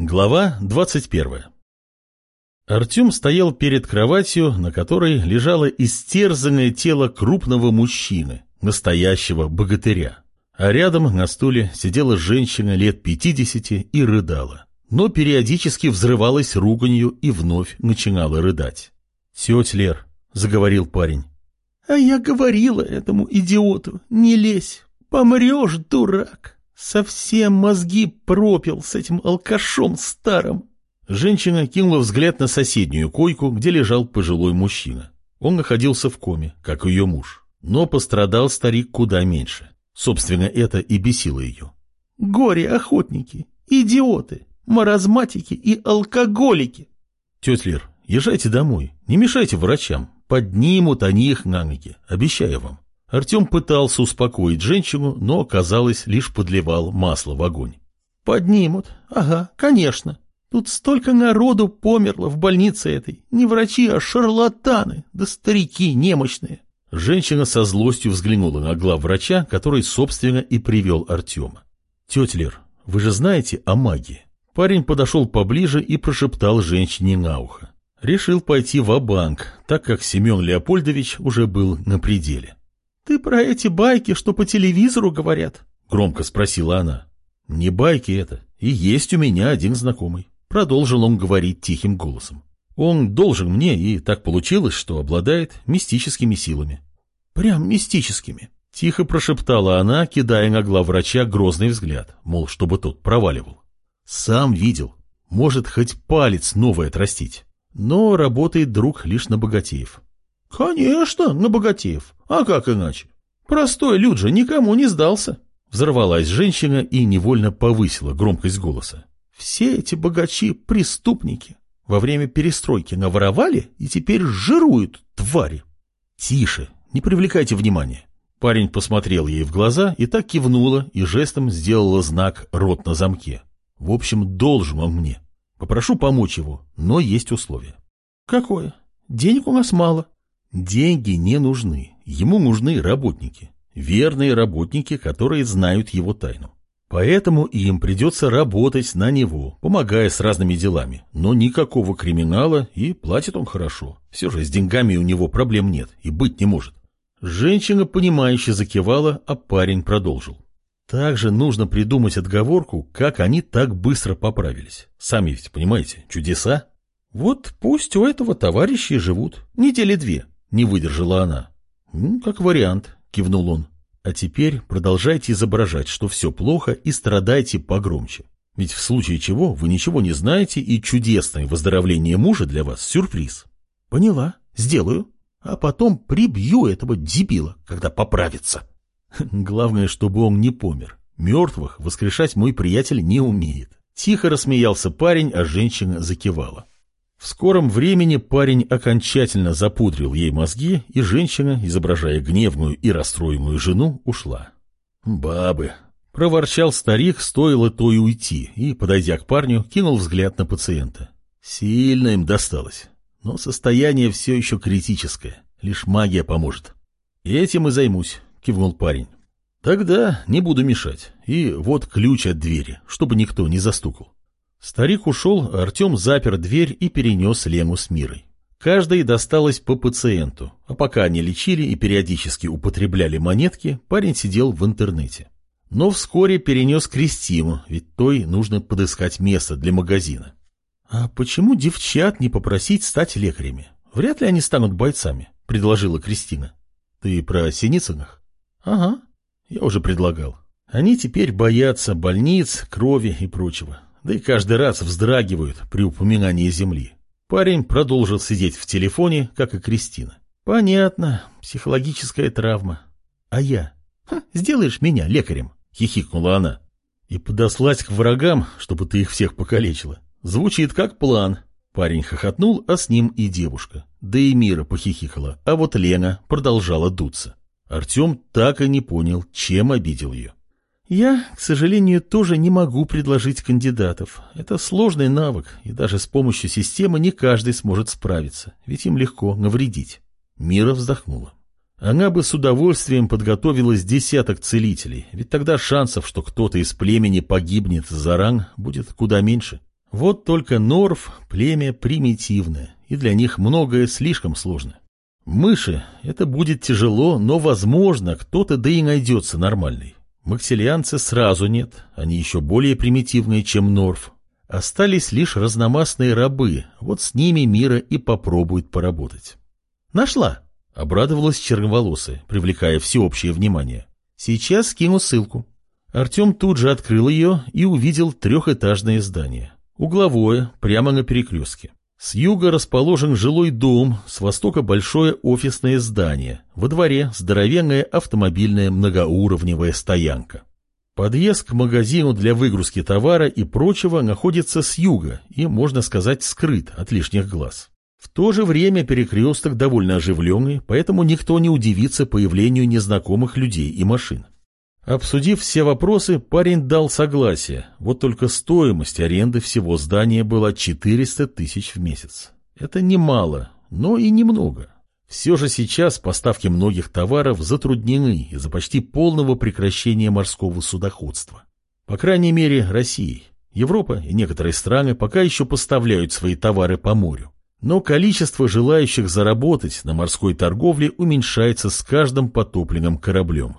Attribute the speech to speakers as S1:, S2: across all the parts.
S1: Глава 21 Артем стоял перед кроватью, на которой лежало истерзанное тело крупного мужчины, настоящего богатыря. А рядом на стуле сидела женщина лет пятидесяти и рыдала. Но периодически взрывалась руганью и вновь начинала рыдать. «Тетя Лер», — заговорил парень.
S2: «А я говорила этому идиоту, не лезь, помрешь, дурак!» Совсем мозги пропил с этим алкашом старым.
S1: Женщина кинула взгляд на соседнюю койку, где лежал пожилой мужчина. Он находился в коме, как ее муж. Но пострадал старик куда меньше. Собственно, это и бесило ее.
S2: Горе-охотники, идиоты, маразматики и алкоголики.
S1: Тетя Лер, езжайте домой, не мешайте врачам. Поднимут они их на ноги, обещаю вам. Артем пытался успокоить женщину, но, казалось, лишь подливал масло в огонь.
S2: «Поднимут. Ага, конечно. Тут столько народу померло в больнице этой. Не врачи, а шарлатаны, да старики немощные».
S1: Женщина со злостью взглянула на главврача, который, собственно, и привел Артема. «Тетя Лер, вы же знаете о магии?» Парень подошел поближе и прошептал женщине на ухо. Решил пойти в банк так как Семен Леопольдович уже был на пределе.
S2: «Ты про эти байки, что по телевизору говорят?»
S1: — громко спросила она. «Не байки это, и есть у меня один знакомый», — продолжил он говорить тихим голосом. «Он должен мне, и так получилось, что обладает мистическими силами».
S2: «Прям мистическими», —
S1: тихо прошептала она, кидая на главврача грозный взгляд, мол, чтобы тот проваливал. «Сам видел. Может хоть палец новый отрастить. Но работает друг лишь на богатеев».
S2: «Конечно, на богатеев. А как иначе? Простой люд же никому не сдался».
S1: Взорвалась женщина и невольно повысила громкость голоса.
S2: «Все эти богачи — преступники. Во время перестройки наворовали и теперь жируют, твари».
S1: «Тише, не привлекайте внимания». Парень посмотрел ей в глаза и так кивнула и жестом сделала знак «рот на замке». В общем, должен он мне. Попрошу помочь его, но есть условия.
S2: «Какое? Денег у нас мало».
S1: Деньги не нужны, ему нужны работники, верные работники, которые знают его тайну. Поэтому им придется работать на него, помогая с разными делами. Но никакого криминала, и платит он хорошо. Все же с деньгами у него проблем нет и быть не может. Женщина, понимающе закивала, а парень продолжил. Также нужно придумать отговорку, как они так быстро поправились. Сами ведь понимаете, чудеса.
S2: Вот пусть у этого товарища и живут. Недели две.
S1: Не выдержала она. «Ну, как вариант», — кивнул он. «А теперь продолжайте изображать, что все плохо, и страдайте погромче. Ведь в случае чего вы ничего не знаете, и чудесное выздоровление мужа для вас — сюрприз».
S2: «Поняла, сделаю. А потом прибью этого дебила, когда поправится».
S1: Главное, чтобы он не помер. Мертвых воскрешать мой приятель не умеет. Тихо рассмеялся парень, а женщина закивала. В скором времени парень окончательно запудрил ей мозги, и женщина, изображая гневную и расстроенную жену, ушла. «Бабы!» — проворчал старик, стоило то и уйти, и, подойдя к парню, кинул взгляд на пациента. Сильно им досталось, но состояние все еще критическое, лишь магия поможет. «Этим и займусь», — кивнул парень. «Тогда не буду мешать, и вот ключ от двери, чтобы никто не застукал». Старик ушел, Артем запер дверь и перенес Лену с Мирой. Каждой досталось по пациенту, а пока они лечили и периодически употребляли монетки, парень сидел в интернете. Но вскоре перенес Кристину, ведь той нужно подыскать место для магазина. «А почему девчат не попросить стать лекарями? Вряд ли они станут бойцами», — предложила Кристина. «Ты про Синицыных?» «Ага, я уже предлагал. Они теперь боятся больниц, крови и прочего да и каждый раз вздрагивают при упоминании земли. Парень продолжил сидеть в телефоне, как и Кристина. Понятно, психологическая травма. А я? Ха, сделаешь меня лекарем, хихикнула она. И подослать к врагам, чтобы ты их всех покалечила. Звучит как план. Парень хохотнул, а с ним и девушка. Да и Мира похихикала, а вот Лена продолжала дуться. Артем так и не понял, чем обидел ее. Я, к сожалению, тоже не могу предложить кандидатов. Это сложный навык, и даже с помощью системы не каждый сможет справиться, ведь им легко навредить. Мира вздохнула. Она бы с удовольствием подготовилась десяток целителей, ведь тогда шансов, что кто-то из племени погибнет за ран, будет куда меньше. Вот только Норф – племя примитивное, и для них многое слишком сложно. Мыши – это будет тяжело, но, возможно, кто-то да и найдется нормальный. Максилианцы сразу нет, они еще более примитивные, чем Норф. Остались лишь разномастные рабы, вот с ними Мира и попробует поработать. «Нашла!» – обрадовалась черноволосая, привлекая всеобщее внимание. «Сейчас скину ссылку». Артем тут же открыл ее и увидел трехэтажное здание. Угловое, прямо на перекрестке. С юга расположен жилой дом, с востока большое офисное здание, во дворе здоровенная автомобильная многоуровневая стоянка. Подъезд к магазину для выгрузки товара и прочего находится с юга и, можно сказать, скрыт от лишних глаз. В то же время перекресток довольно оживленный, поэтому никто не удивится появлению незнакомых людей и машин. Обсудив все вопросы, парень дал согласие, вот только стоимость аренды всего здания была 400 тысяч в месяц. Это немало, но и немного. Все же сейчас поставки многих товаров затруднены из-за почти полного прекращения морского судоходства. По крайней мере, России. Европа и некоторые страны пока еще поставляют свои товары по морю. Но количество желающих заработать на морской торговле уменьшается с каждым потопленным кораблем.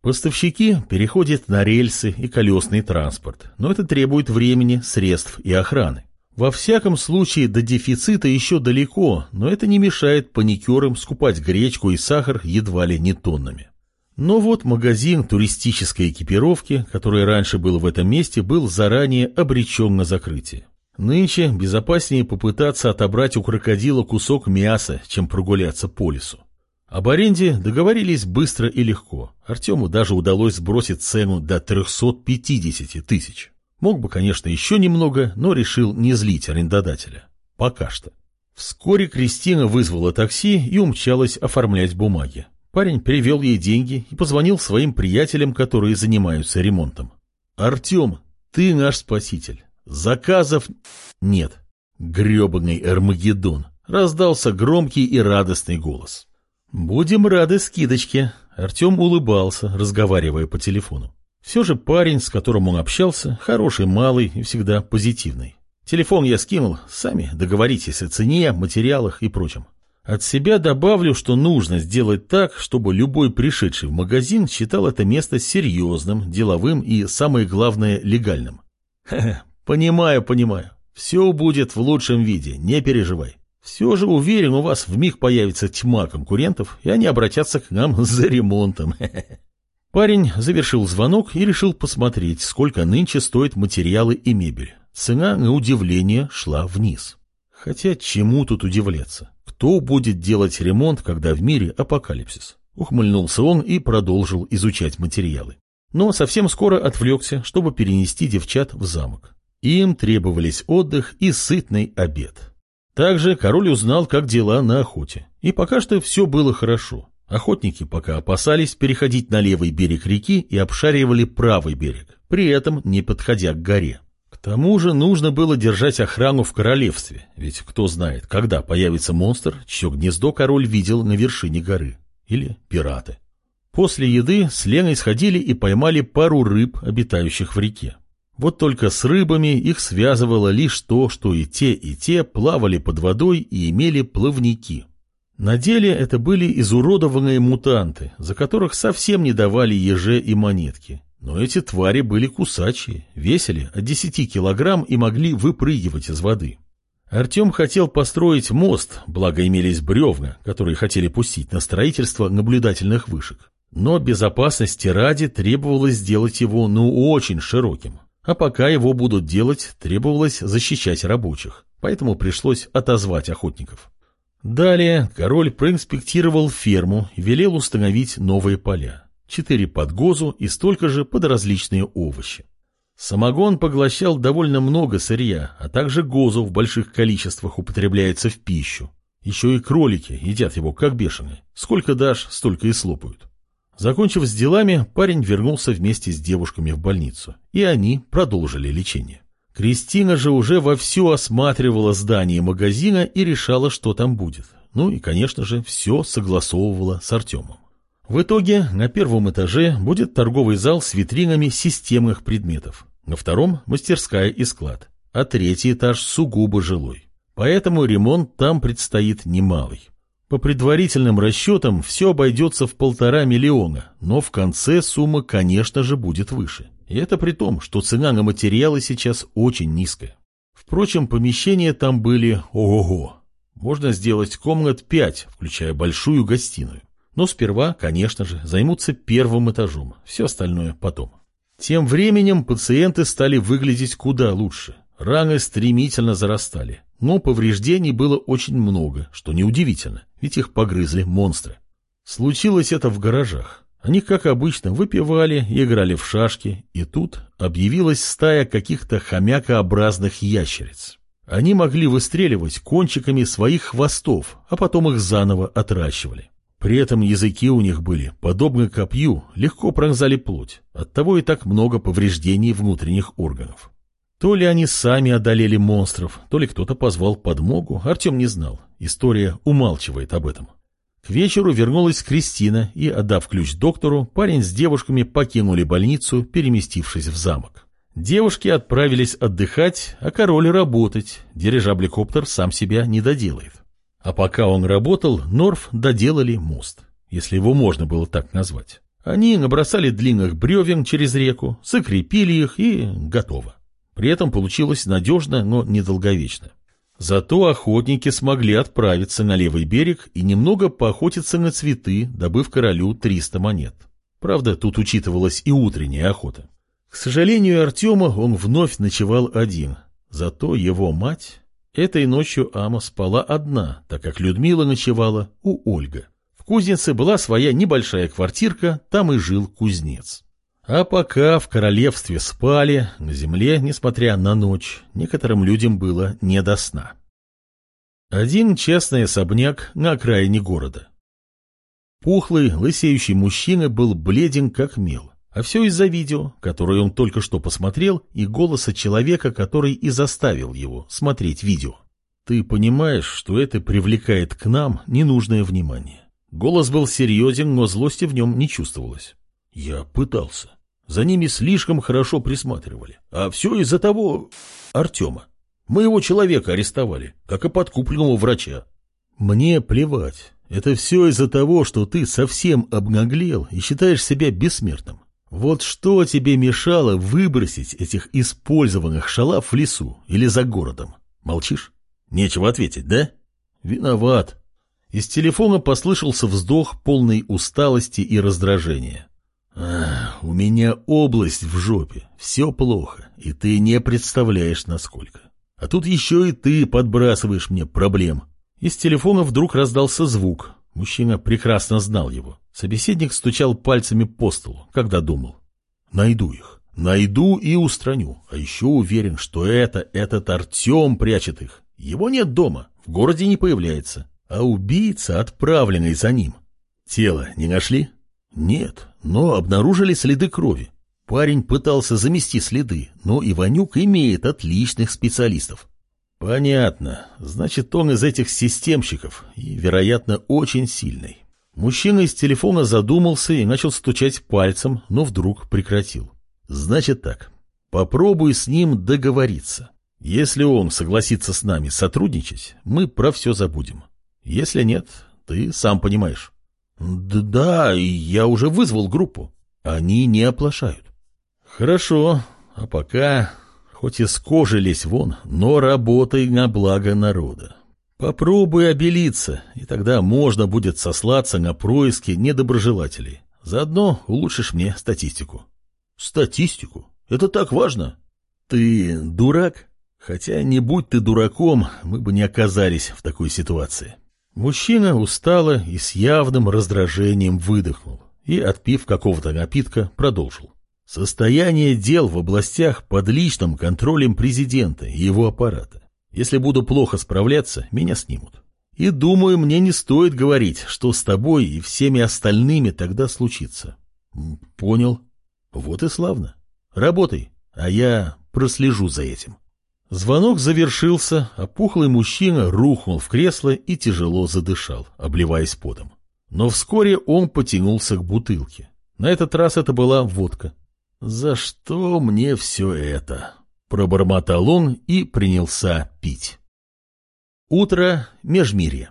S1: Поставщики переходят на рельсы и колесный транспорт, но это требует времени, средств и охраны. Во всяком случае, до дефицита еще далеко, но это не мешает паникерам скупать гречку и сахар едва ли не тоннами. Но вот магазин туристической экипировки, который раньше был в этом месте, был заранее обречен на закрытие. Нынче безопаснее попытаться отобрать у крокодила кусок мяса, чем прогуляться по лесу. Об аренде договорились быстро и легко. Артему даже удалось сбросить цену до 350 тысяч. Мог бы, конечно, еще немного, но решил не злить арендодателя. Пока что. Вскоре Кристина вызвала такси и умчалась оформлять бумаги. Парень перевел ей деньги и позвонил своим приятелям, которые занимаются ремонтом. «Артем, ты наш спаситель. Заказов нет». Гребаный Эрмагеддон. Раздался громкий и радостный голос. «Будем рады скидочке», — Артем улыбался, разговаривая по телефону. Все же парень, с которым он общался, хороший, малый и всегда позитивный. Телефон я скинул, сами договоритесь о цене, материалах и прочем. От себя добавлю, что нужно сделать так, чтобы любой пришедший в магазин считал это место серьезным, деловым и, самое главное, легальным. Ха -ха, понимаю, понимаю. Все будет в лучшем виде, не переживай. Все же уверен, у вас в миг появится тьма конкурентов, и они обратятся к нам за ремонтом. Парень завершил звонок и решил посмотреть, сколько нынче стоят материалы и мебель. Цена, на удивление, шла вниз. Хотя чему тут удивляться? Кто будет делать ремонт, когда в мире апокалипсис? Ухмыльнулся он и продолжил изучать материалы. Но совсем скоро отвлекся, чтобы перенести девчат в замок. Им требовались отдых и сытный обед. Также король узнал, как дела на охоте. И пока что все было хорошо. Охотники пока опасались переходить на левый берег реки и обшаривали правый берег, при этом не подходя к горе. К тому же нужно было держать охрану в королевстве, ведь кто знает, когда появится монстр, чье гнездо король видел на вершине горы. Или пираты. После еды с Леной сходили и поймали пару рыб, обитающих в реке. Вот только с рыбами их связывало лишь то, что и те, и те плавали под водой и имели плавники. На деле это были изуродованные мутанты, за которых совсем не давали еже и монетки. Но эти твари были кусачие, весили от 10 килограмм и могли выпрыгивать из воды. Артем хотел построить мост, благо имелись бревна, которые хотели пустить на строительство наблюдательных вышек. Но безопасности ради требовалось сделать его ну очень широким. А пока его будут делать, требовалось защищать рабочих, поэтому пришлось отозвать охотников. Далее король проинспектировал ферму и велел установить новые поля. Четыре под гозу и столько же под различные овощи. Самогон поглощал довольно много сырья, а также гозу в больших количествах употребляется в пищу. Еще и кролики едят его как бешеные. Сколько дашь, столько и слопают. Закончив с делами, парень вернулся вместе с девушками в больницу, и они продолжили лечение. Кристина же уже вовсю осматривала здание магазина и решала, что там будет. Ну и, конечно же, все согласовывала с Артемом. В итоге на первом этаже будет торговый зал с витринами системных предметов, на втором – мастерская и склад. а третий этаж сугубо жилой. Поэтому ремонт там предстоит немалый. По предварительным расчетам все обойдется в полтора миллиона, но в конце сумма, конечно же, будет выше. И это при том, что цена на материалы сейчас очень низкая. Впрочем, помещения там были ого-го. Можно сделать комнат пять, включая большую гостиную. Но сперва, конечно же, займутся первым этажом, все остальное потом. Тем временем пациенты стали выглядеть куда лучше. Раны стремительно зарастали, но повреждений было очень много, что неудивительно, ведь их погрызли монстры. Случилось это в гаражах. Они, как обычно, выпивали и играли в шашки, и тут объявилась стая каких-то хомякообразных ящериц. Они могли выстреливать кончиками своих хвостов, а потом их заново отращивали. При этом языки у них были, подобно копью, легко пронзали плоть, оттого и так много повреждений внутренних органов. То ли они сами одолели монстров, то ли кто-то позвал подмогу, Артем не знал. История умалчивает об этом. К вечеру вернулась Кристина, и, отдав ключ доктору, парень с девушками покинули больницу, переместившись в замок. Девушки отправились отдыхать, а король работать. Дирижабликоптер сам себя не доделает. А пока он работал, Норф доделали мост, если его можно было так назвать. Они набросали длинных бревен через реку, закрепили их и готово. При этом получилось надежно, но недолговечно. Зато охотники смогли отправиться на левый берег и немного поохотиться на цветы, добыв королю 300 монет. Правда, тут учитывалась и утренняя охота. К сожалению, Артема он вновь ночевал один. Зато его мать... Этой ночью Ама спала одна, так как Людмила ночевала у Ольга. В кузнице была своя небольшая квартирка, там и жил кузнец. А пока в королевстве спали, на земле, несмотря на ночь, некоторым людям было не до сна. Один честный особняк на окраине города. Пухлый, лысеющий мужчина был бледен как мел. А все из-за видео, которое он только что посмотрел, и голоса человека, который и заставил его смотреть видео. Ты понимаешь, что это привлекает к нам ненужное внимание. Голос был серьезен, но злости в нем не чувствовалось. Я пытался. За ними слишком хорошо присматривали. А все из-за того... Артема. Моего человека арестовали, как и подкупленного врача. Мне плевать. Это все из-за того, что ты совсем обнаглел и считаешь себя бессмертным. Вот что тебе мешало выбросить этих использованных шалав в лесу или за городом? Молчишь? Нечего ответить, да? Виноват. Из телефона послышался вздох полной усталости и раздражения. У меня область в жопе, все плохо, и ты не представляешь, насколько. А тут еще и ты подбрасываешь мне проблем. Из телефона вдруг раздался звук. Мужчина прекрасно знал его. Собеседник стучал пальцами по столу, когда думал. Найду их. Найду и устраню. А еще уверен, что это, этот Артем прячет их. Его нет дома, в городе не появляется. А убийца, отправленный за ним. Тело не нашли? Нет, но обнаружили следы крови. Парень пытался замести следы, но Иванюк имеет отличных специалистов. Понятно. Значит, он из этих системщиков и, вероятно, очень сильный. Мужчина из телефона задумался и начал стучать пальцем, но вдруг прекратил. Значит так, попробуй с ним договориться. Если он согласится с нами сотрудничать, мы про все забудем. Если нет, ты сам понимаешь. Да, я уже вызвал группу. Они не оплошают. Хорошо, а пока, хоть из кожи лезь вон, но работай на благо народа. Попробуй обелиться, и тогда можно будет сослаться на происки недоброжелателей. Заодно улучшишь мне статистику. Статистику? Это так важно? Ты дурак? Хотя не будь ты дураком, мы бы не оказались в такой ситуации. Мужчина устало и с явным раздражением выдохнул и, отпив какого-то напитка, продолжил. Состояние дел в областях под личным контролем президента и его аппарата. Если буду плохо справляться, меня снимут. И думаю, мне не стоит говорить, что с тобой и всеми остальными тогда случится. Понял. Вот и славно. Работай, а я прослежу за этим. Звонок завершился, а пухлый мужчина рухнул в кресло и тяжело задышал, обливаясь потом. Но вскоре он потянулся к бутылке. На этот раз это была водка. «За что мне все это?» Пробормотал он и принялся пить. Утро Межмирье.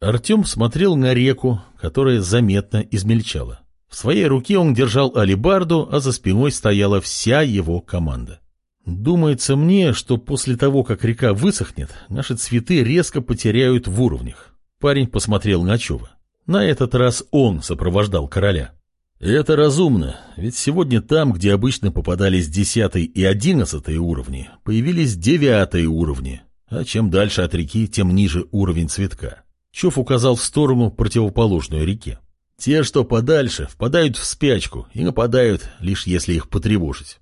S1: Артем смотрел на реку, которая заметно измельчала. В своей руке он держал алибарду, а за спиной стояла вся его команда. Думается мне, что после того, как река высохнет, наши цветы резко потеряют в уровнях. Парень посмотрел на Чува. На этот раз он сопровождал короля. Это разумно, ведь сегодня там, где обычно попадались десятый и одиннадцатый уровни, появились девятые уровни, а чем дальше от реки, тем ниже уровень цветка. Чов указал в сторону противоположной реке. Те, что подальше, впадают в спячку и нападают, лишь если их потревожить.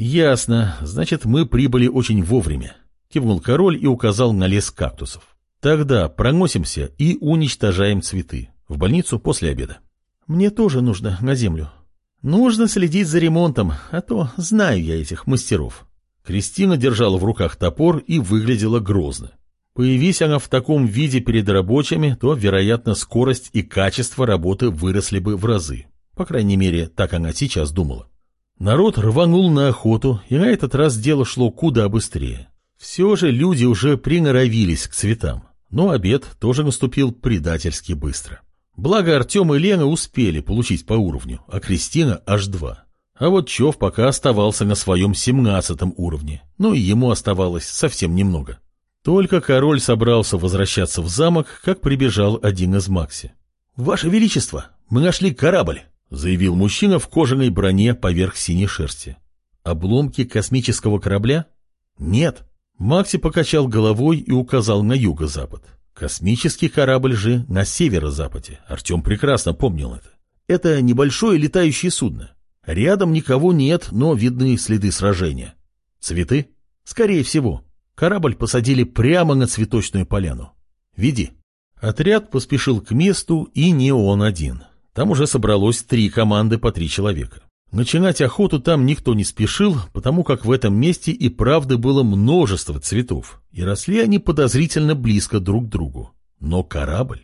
S1: «Ясно. Значит, мы прибыли очень вовремя», — кивнул король и указал на лес кактусов. «Тогда проносимся и уничтожаем цветы. В больницу после обеда». «Мне тоже нужно на землю». «Нужно следить за ремонтом, а то знаю я этих мастеров». Кристина держала в руках топор и выглядела грозно. Появись она в таком виде перед рабочими, то, вероятно, скорость и качество работы выросли бы в разы. По крайней мере, так она сейчас думала. Народ рванул на охоту, и на этот раз дело шло куда быстрее. Все же люди уже приноровились к цветам, но обед тоже наступил предательски быстро. Благо Артем и Лена успели получить по уровню, а Кристина аж два. А вот Чев пока оставался на своем семнадцатом уровне, но и ему оставалось совсем немного. Только король собрался возвращаться в замок, как прибежал один из Макси. «Ваше Величество, мы нашли корабль!» — заявил мужчина в кожаной броне поверх синей шерсти. «Обломки космического корабля?» «Нет». Макси покачал головой и указал на юго-запад. Космический корабль же на северо-западе. Артем прекрасно помнил это. Это небольшое летающее судно. Рядом никого нет, но видны следы сражения. Цветы? Скорее всего. Корабль посадили прямо на цветочную поляну. Веди. Отряд поспешил к месту, и не он один. Там уже собралось три команды по три человека. Начинать охоту там никто не спешил, потому как в этом месте и правда было множество цветов, и росли они подозрительно близко друг к другу. Но корабль...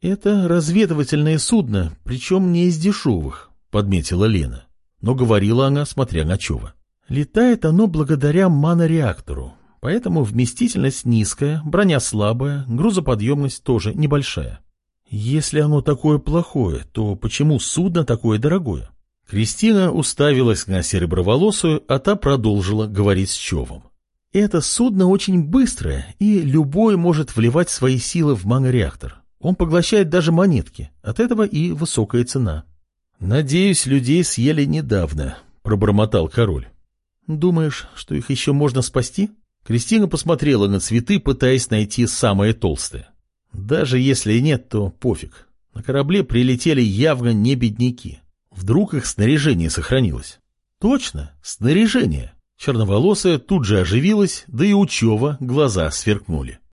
S1: «Это разведывательное судно, причем не из дешевых», — подметила Лена. Но говорила она, смотря на Чова. «Летает оно благодаря манореактору, поэтому вместительность низкая, броня слабая, грузоподъемность тоже небольшая. Если оно такое плохое, то почему судно такое дорогое? Кристина уставилась на сереброволосую, а та продолжила говорить с Човом. Это судно очень быстрое, и любой может вливать свои силы в манореактор. Он поглощает даже монетки, от этого и высокая цена. «Надеюсь, людей съели недавно», — пробормотал король. «Думаешь, что их еще можно спасти?» Кристина посмотрела на цветы, пытаясь найти самое толстое. Даже если и нет, то пофиг. На корабле прилетели явно не бедняки. Вдруг их снаряжение сохранилось. Точно, снаряжение. Черноволосая тут же оживилась, да и у глаза сверкнули.